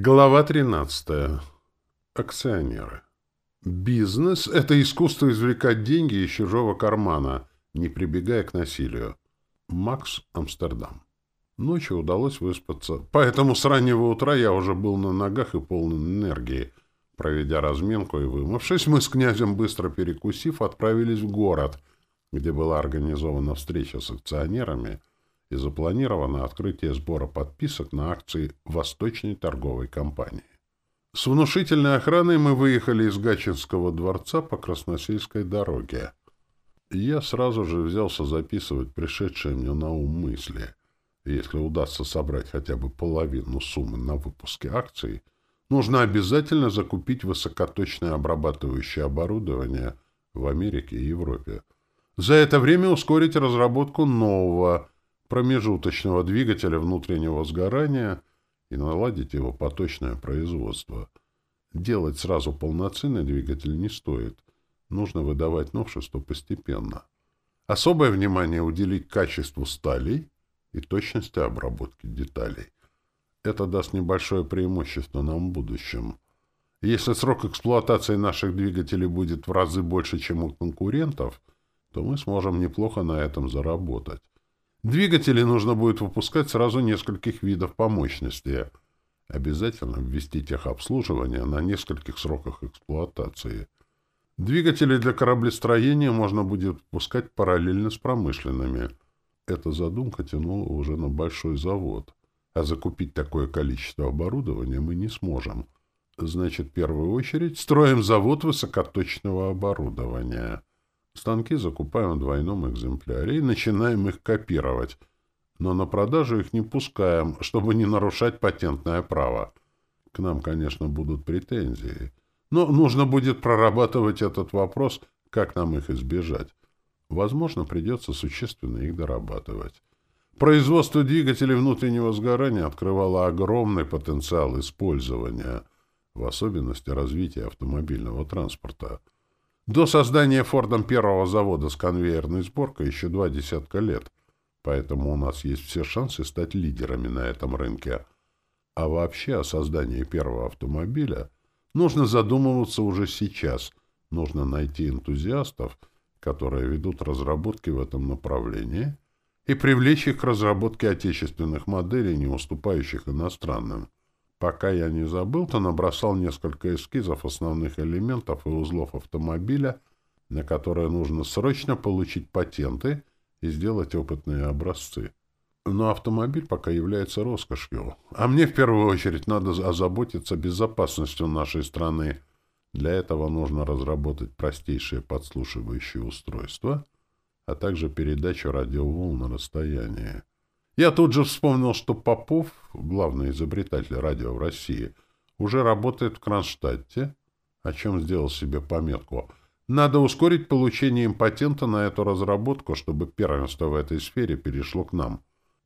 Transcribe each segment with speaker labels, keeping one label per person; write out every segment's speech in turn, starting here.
Speaker 1: Глава 13. Акционеры. Бизнес – это искусство извлекать деньги из чужого кармана, не прибегая к насилию. Макс, Амстердам. Ночью удалось выспаться, поэтому с раннего утра я уже был на ногах и полон энергии. Проведя разминку и вымывшись, мы с князем, быстро перекусив, отправились в город, где была организована встреча с акционерами – и запланировано открытие сбора подписок на акции Восточной торговой компании. С внушительной охраной мы выехали из Гачинского дворца по Красносельской дороге. Я сразу же взялся записывать пришедшие мне на ум мысли. Если удастся собрать хотя бы половину суммы на выпуске акций, нужно обязательно закупить высокоточное обрабатывающее оборудование в Америке и Европе. За это время ускорить разработку нового промежуточного двигателя внутреннего сгорания и наладить его поточное производство. Делать сразу полноценный двигатель не стоит. Нужно выдавать новшество постепенно. Особое внимание уделить качеству сталей и точности обработки деталей. Это даст небольшое преимущество нам в будущем. Если срок эксплуатации наших двигателей будет в разы больше, чем у конкурентов, то мы сможем неплохо на этом заработать. Двигатели нужно будет выпускать сразу нескольких видов по мощности. Обязательно ввести техобслуживание на нескольких сроках эксплуатации. Двигатели для кораблестроения можно будет выпускать параллельно с промышленными. Эта задумка тянула уже на большой завод. А закупить такое количество оборудования мы не сможем. Значит, в первую очередь строим завод высокоточного оборудования. Станки закупаем в двойном экземпляре и начинаем их копировать, но на продажу их не пускаем, чтобы не нарушать патентное право. К нам, конечно, будут претензии, но нужно будет прорабатывать этот вопрос, как нам их избежать. Возможно, придется существенно их дорабатывать. Производство двигателей внутреннего сгорания открывало огромный потенциал использования, в особенности развития автомобильного транспорта – до создания Фордом первого завода с конвейерной сборкой еще два десятка лет, поэтому у нас есть все шансы стать лидерами на этом рынке. А вообще о создании первого автомобиля нужно задумываться уже сейчас, нужно найти энтузиастов, которые ведут разработки в этом направлении, и привлечь их к разработке отечественных моделей, не уступающих иностранным. Пока я не забыл, то набросал несколько эскизов основных элементов и узлов автомобиля, на которые нужно срочно получить патенты и сделать опытные образцы. Но автомобиль пока является роскошью. А мне в первую очередь надо озаботиться безопасностью нашей страны. Для этого нужно разработать простейшее подслушивающее устройство, а также передачу радиоволн на расстоянии. Я тут же вспомнил, что Попов, главный изобретатель радио в России, уже работает в Кронштадте, о чем сделал себе пометку. Надо ускорить получение им патента на эту разработку, чтобы первенство в этой сфере перешло к нам.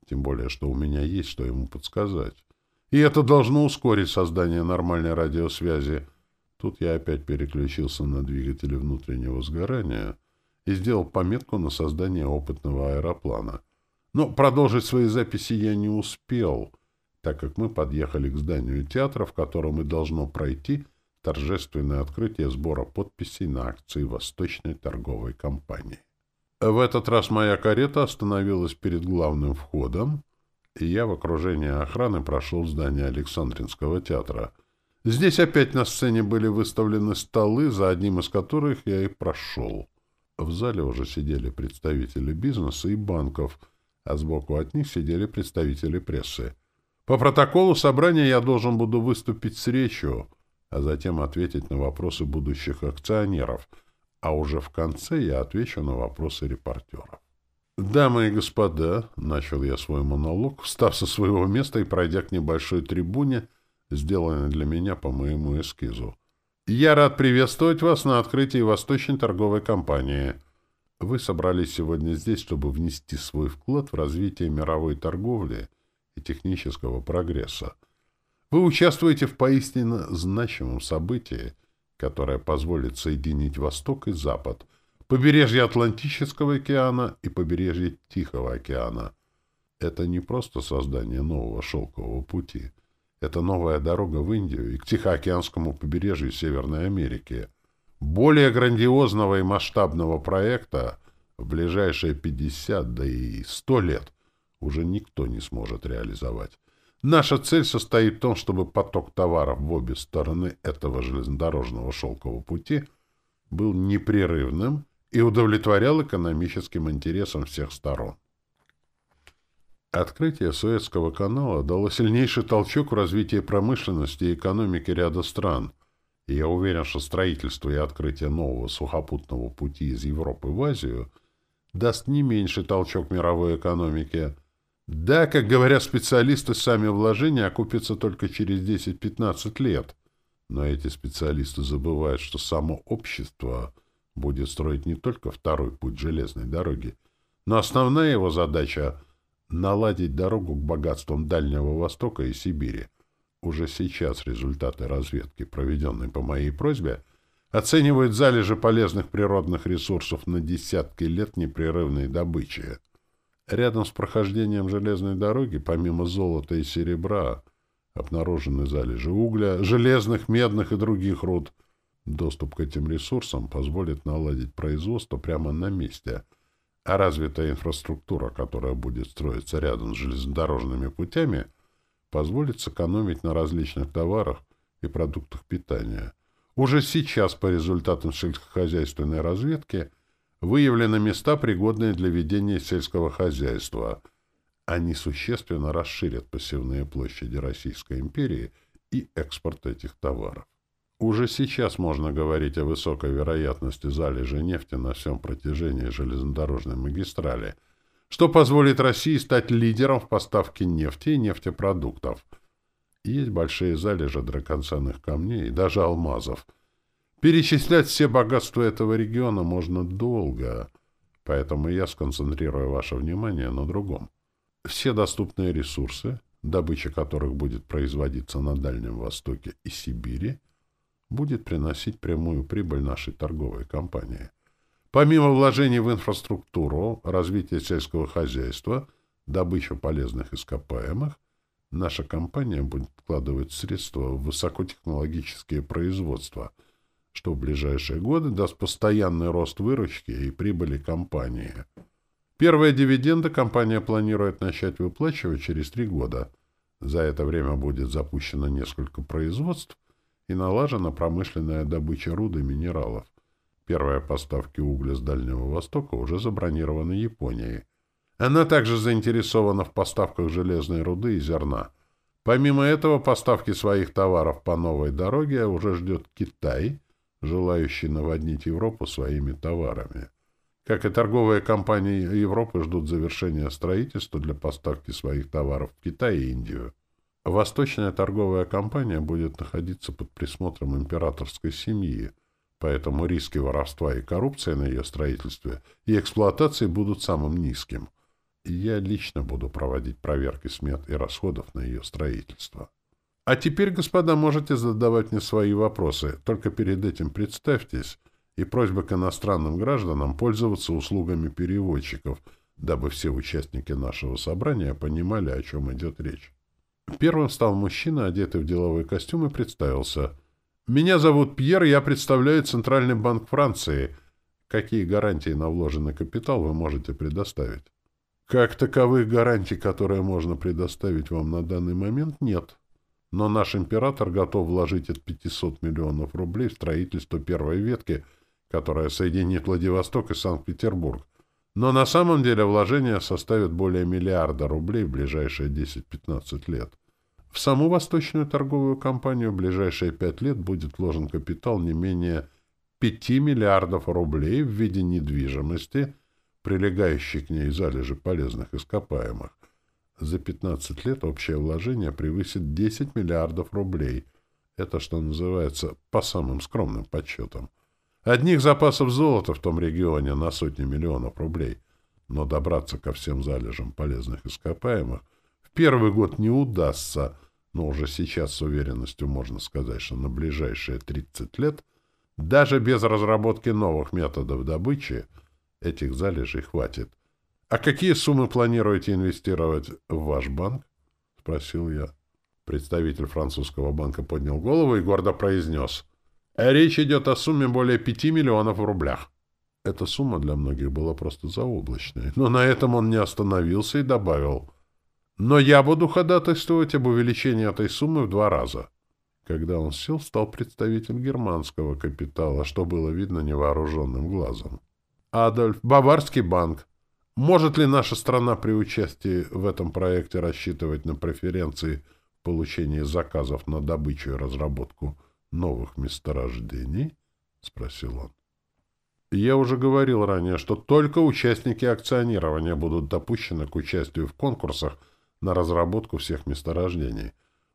Speaker 1: Тем более, что у меня есть что ему подсказать. И это должно ускорить создание нормальной радиосвязи. Тут я опять переключился на двигатели внутреннего сгорания и сделал пометку на создание опытного аэроплана — но продолжить свои записи я не успел, так как мы подъехали к зданию театра, в котором и должно пройти торжественное открытие сбора подписей на акции Восточной торговой компании. В этот раз моя карета остановилась перед главным входом, и я в окружении охраны прошел в здание Александринского театра. Здесь опять на сцене были выставлены столы, за одним из которых я и прошел. В зале уже сидели представители бизнеса и банков – а сбоку от них сидели представители прессы. По протоколу собрания я должен буду выступить с речью, а затем ответить на вопросы будущих акционеров, а уже в конце я отвечу на вопросы репортеров. «Дамы и господа», — начал я свой монолог, встав со своего места и пройдя к небольшой трибуне, сделанной для меня по моему эскизу. «Я рад приветствовать вас на открытии Восточной торговой компании». Вы собрались сегодня здесь, чтобы внести свой вклад в развитие мировой торговли и технического прогресса. Вы участвуете в поистине значимом событии, которое позволит соединить Восток и Запад, побережье Атлантического океана и побережье Тихого океана. Это не просто создание нового шелкового пути. Это новая дорога в Индию и к Тихоокеанскому побережью Северной Америки – более грандиозного и масштабного проекта в ближайшие 50, да и 100 лет уже никто не сможет реализовать. Наша цель состоит в том, чтобы поток товаров в обе стороны этого железнодорожного шелкового пути был непрерывным и удовлетворял экономическим интересам всех сторон. Открытие Суэцкого канала дало сильнейший толчок в развитии промышленности и экономики ряда стран – я уверен, что строительство и открытие нового сухопутного пути из Европы в Азию даст не меньший толчок мировой экономике. Да, как говорят специалисты, сами вложения окупятся только через 10-15 лет. Но эти специалисты забывают, что само общество будет строить не только второй путь железной дороги, но основная его задача — наладить дорогу к богатствам Дальнего Востока и Сибири — уже сейчас результаты разведки, проведенной по моей просьбе, оценивают залежи полезных природных ресурсов на десятки лет непрерывной добычи. Рядом с прохождением железной дороги, помимо золота и серебра, обнаружены залежи угля, железных, медных и других руд. Доступ к этим ресурсам позволит наладить производство прямо на месте, а развитая инфраструктура, которая будет строиться рядом с железнодорожными путями – позволит сэкономить на различных товарах и продуктах питания. Уже сейчас по результатам сельскохозяйственной разведки выявлены места, пригодные для ведения сельского хозяйства. Они существенно расширят посевные площади Российской империи и экспорт этих товаров. Уже сейчас можно говорить о высокой вероятности залежи нефти на всем протяжении железнодорожной магистрали – что позволит России стать лидером в поставке нефти и нефтепродуктов. Есть большие залежи драгоценных камней и даже алмазов. Перечислять все богатства этого региона можно долго, поэтому я сконцентрирую ваше внимание на другом. Все доступные ресурсы, добыча которых будет производиться на Дальнем Востоке и Сибири, будет приносить прямую прибыль нашей торговой компании – Помимо вложений в инфраструктуру, развитие сельского хозяйства, добычу полезных ископаемых, наша компания будет вкладывать средства в высокотехнологические производства, что в ближайшие годы даст постоянный рост выручки и прибыли компании. Первые дивиденды компания планирует начать выплачивать через три года. За это время будет запущено несколько производств и налажена промышленная добыча руды минералов. Первая поставки угля с Дальнего Востока уже забронированы Японией. Она также заинтересована в поставках железной руды и зерна. Помимо этого, поставки своих товаров по новой дороге уже ждет Китай, желающий наводнить Европу своими товарами. Как и торговые компании Европы ждут завершения строительства для поставки своих товаров в Китай и Индию. Восточная торговая компания будет находиться под присмотром императорской семьи – Поэтому риски воровства и коррупции на ее строительстве и эксплуатации будут самым низким. И я лично буду проводить проверки смет и расходов на ее строительство. А теперь, господа, можете задавать мне свои вопросы, только перед этим представьтесь, и просьба к иностранным гражданам пользоваться услугами переводчиков, дабы все участники нашего собрания понимали, о чем идет речь. Первым стал мужчина, одетый в деловой костюм, и представился. Меня зовут Пьер, я представляю Центральный банк Франции. Какие гарантии на вложенный капитал вы можете предоставить? Как таковых гарантий, которые можно предоставить вам на данный момент, нет. Но наш император готов вложить от 500 миллионов рублей в строительство первой ветки, которая соединит Владивосток и Санкт-Петербург. Но на самом деле вложение составит более миллиарда рублей в ближайшие 10-15 лет. В саму Восточную торговую компанию в ближайшие пять лет будет вложен капитал не менее 5 миллиардов рублей в виде недвижимости, прилегающей к ней залежи полезных ископаемых. За 15 лет общее вложение превысит 10 миллиардов рублей. Это, что называется, по самым скромным подсчетам. Одних запасов золота в том регионе на сотни миллионов рублей. Но добраться ко всем залежам полезных ископаемых Первый год не удастся, но уже сейчас с уверенностью можно сказать, что на ближайшие 30 лет даже без разработки новых методов добычи этих залежей хватит. «А какие суммы планируете инвестировать в ваш банк?» — спросил я. Представитель французского банка поднял голову и гордо произнес. «Речь идет о сумме более 5 миллионов в рублях». Эта сумма для многих была просто заоблачной, но на этом он не остановился и добавил – но я буду ходатайствовать об увеличении этой суммы в два раза. Когда он сел, стал представитель германского капитала, что было видно невооруженным глазом. Адольф, Баварский банк. Может ли наша страна при участии в этом проекте рассчитывать на преференции в получении заказов на добычу и разработку новых месторождений? — спросил он. Я уже говорил ранее, что только участники акционирования будут допущены к участию в конкурсах — на разработку всех месторождений.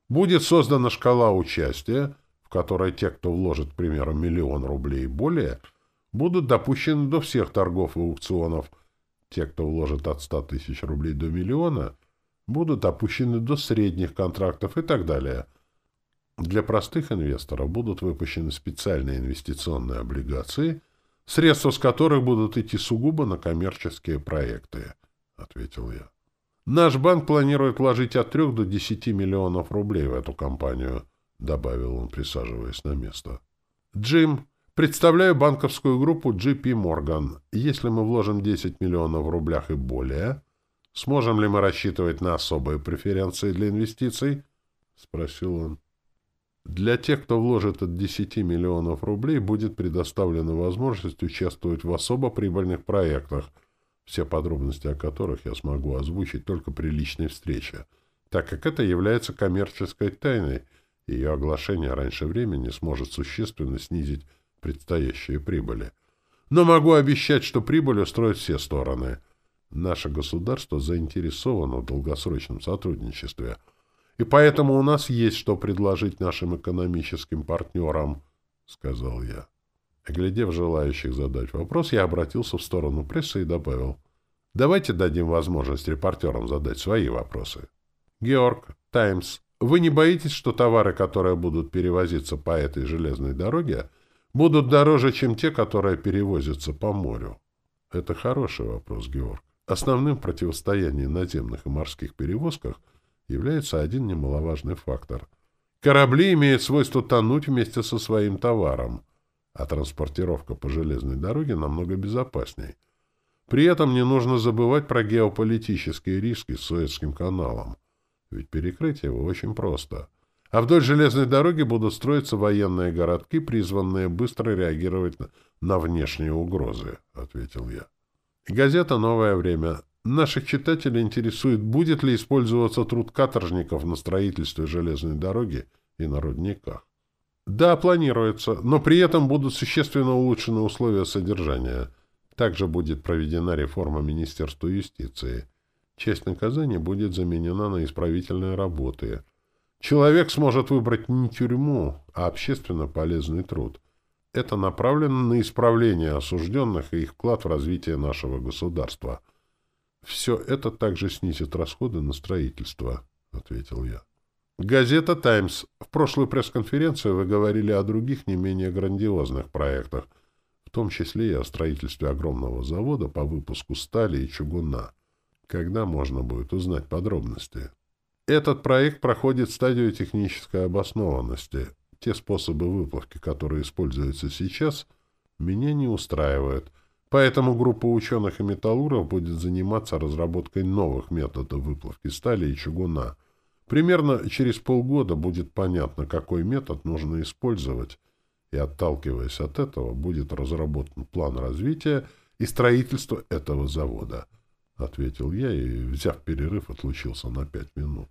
Speaker 1: Будет создана шкала участия, в которой те, кто вложит, к примеру, миллион рублей и более, будут допущены до всех торгов и аукционов. Те, кто вложит от 100 тысяч рублей до миллиона, будут опущены до средних контрактов и так далее. Для простых инвесторов будут выпущены специальные инвестиционные облигации, средства с которых будут идти сугубо на коммерческие проекты, — ответил я. Наш банк планирует вложить от 3 до 10 миллионов рублей в эту компанию, добавил он, присаживаясь на место. Джим, представляю банковскую группу JP Morgan. Если мы вложим 10 миллионов в рублях и более, сможем ли мы рассчитывать на особые преференции для инвестиций? спросил он. Для тех, кто вложит от 10 миллионов рублей, будет предоставлена возможность участвовать в особо прибыльных проектах – все подробности о которых я смогу озвучить только при личной встрече, так как это является коммерческой тайной, и ее оглашение раньше времени сможет существенно снизить предстоящие прибыли. Но могу обещать, что прибыль устроит все стороны. Наше государство заинтересовано в долгосрочном сотрудничестве, и поэтому у нас есть что предложить нашим экономическим партнерам, — сказал я. Оглядев желающих задать вопрос, я обратился в сторону прессы и добавил. Давайте дадим возможность репортерам задать свои вопросы. Георг, Таймс, вы не боитесь, что товары, которые будут перевозиться по этой железной дороге, будут дороже, чем те, которые перевозятся по морю? Это хороший вопрос, Георг. Основным противостоянием наземных и морских перевозках является один немаловажный фактор. Корабли имеют свойство тонуть вместе со своим товаром – а транспортировка по железной дороге намного безопаснее. При этом не нужно забывать про геополитические риски с Суэцким каналом, ведь перекрытие его очень просто. А вдоль железной дороги будут строиться военные городки, призванные быстро реагировать на внешние угрозы, — ответил я. Газета «Новое время». Наших читателей интересует, будет ли использоваться труд каторжников на строительстве железной дороги и на рудниках. Да, планируется, но при этом будут существенно улучшены условия содержания. Также будет проведена реформа Министерства юстиции. Часть наказания будет заменена на исправительные работы. Человек сможет выбрать не тюрьму, а общественно полезный труд. Это направлено на исправление осужденных и их вклад в развитие нашего государства. Все это также снизит расходы на строительство, — ответил я. Газета «Таймс». В прошлую пресс-конференцию вы говорили о других не менее грандиозных проектах, в том числе и о строительстве огромного завода по выпуску стали и чугуна. Когда можно будет узнать подробности? Этот проект проходит стадию технической обоснованности. Те способы выплавки, которые используются сейчас, меня не устраивают. Поэтому группа ученых и металлуров будет заниматься разработкой новых методов выплавки стали и чугуна – Примерно через полгода будет понятно, какой метод нужно использовать, и отталкиваясь от этого, будет разработан план развития и строительство этого завода, — ответил я и, взяв перерыв, отлучился на пять минут.